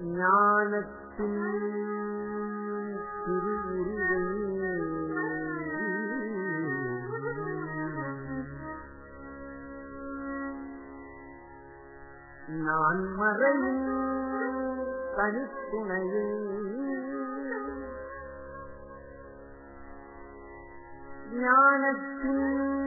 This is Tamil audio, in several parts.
ஞானத்தின் திருவுருவை நான் மறையும் தனித்துணையே. ஞானத்தின்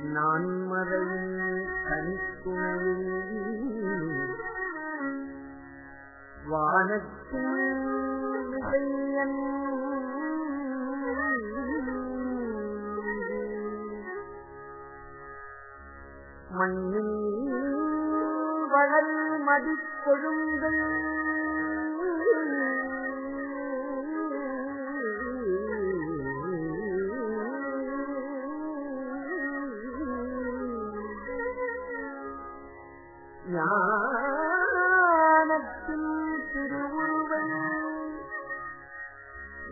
நான் மறையும் தனித்துணையே வானத்தின் விஜயன் மண்ணில் வளர் மதிக்கொழுங்கள்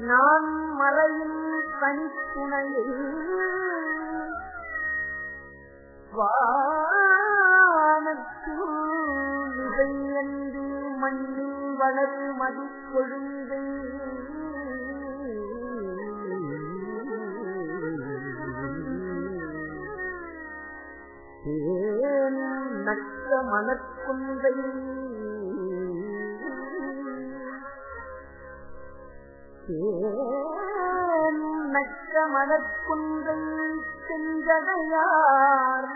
நான் மலையின் தனித்துணையை வானத்தில் விதையன்று மண்ணில் வளர் மதிப்பொழுந்தை தேன் நக்க மனக்குந்தை தேன் நக்க மனக்குந்தை செஞ்சடையார்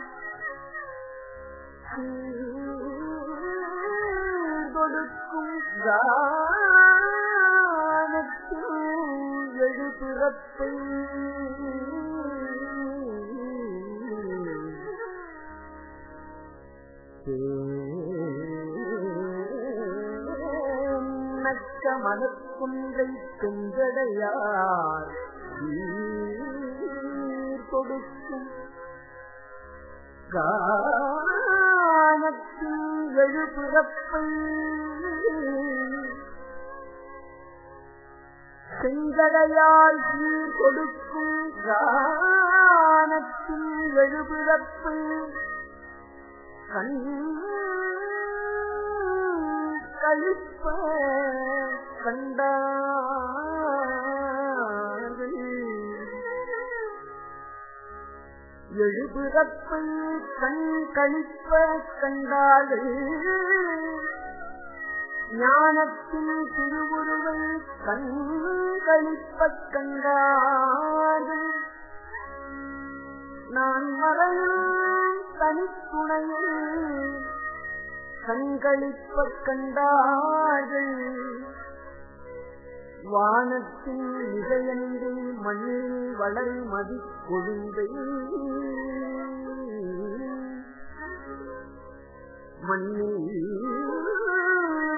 கொடுக்கும் கானத்தில் எழுபிறப்பை நக்க மனக்குன்றை பெண்கடையார் கொடுக்கும் கானத்தின் எழுபிறப்பை செங்கடையால் சீர் கொடுக்கும் கானத்தின் எழுபிறப்பு கண் கழிப்ப கண்டார்கள். எழுபுறப்பை கண் கழிப்ப கண்டார்கள். ஞானத்தின் திருவுருவை கண் கழிப்ப கண்டார்கள். நான் மறையும் தனித்துணையில் கண்களிப்ப கண்டார்கள். வானத்தின் இசையன்றி மண்ணில் வளர் மதி கொழுந்தை. மண்ணில்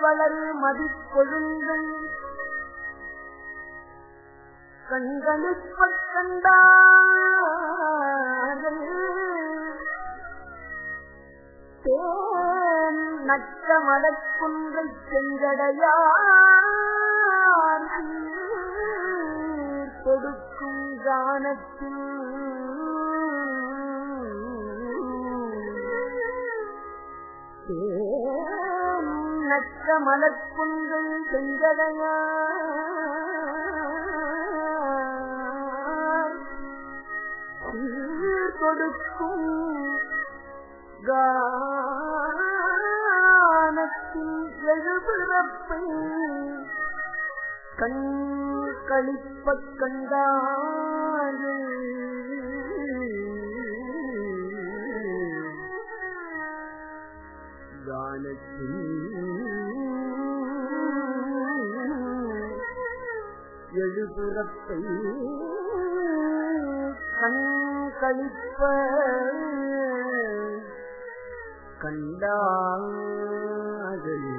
வளர் மதி கொழுந்தை. கண்களிப்ப கண்டார்கள். தேன் மலக்குன்றை செஞ்சடையார் கொடுக்கும் தானத்தில். தேன் மலக்குன்றை செஞ்சடையார் கொடுக்கும் கா கானத்தின் எழுபிறப்பை கண் கழிப்ப கண்டார்கள் கானத்தின் எழுபிறப்பை கண் கழிப்ப Madre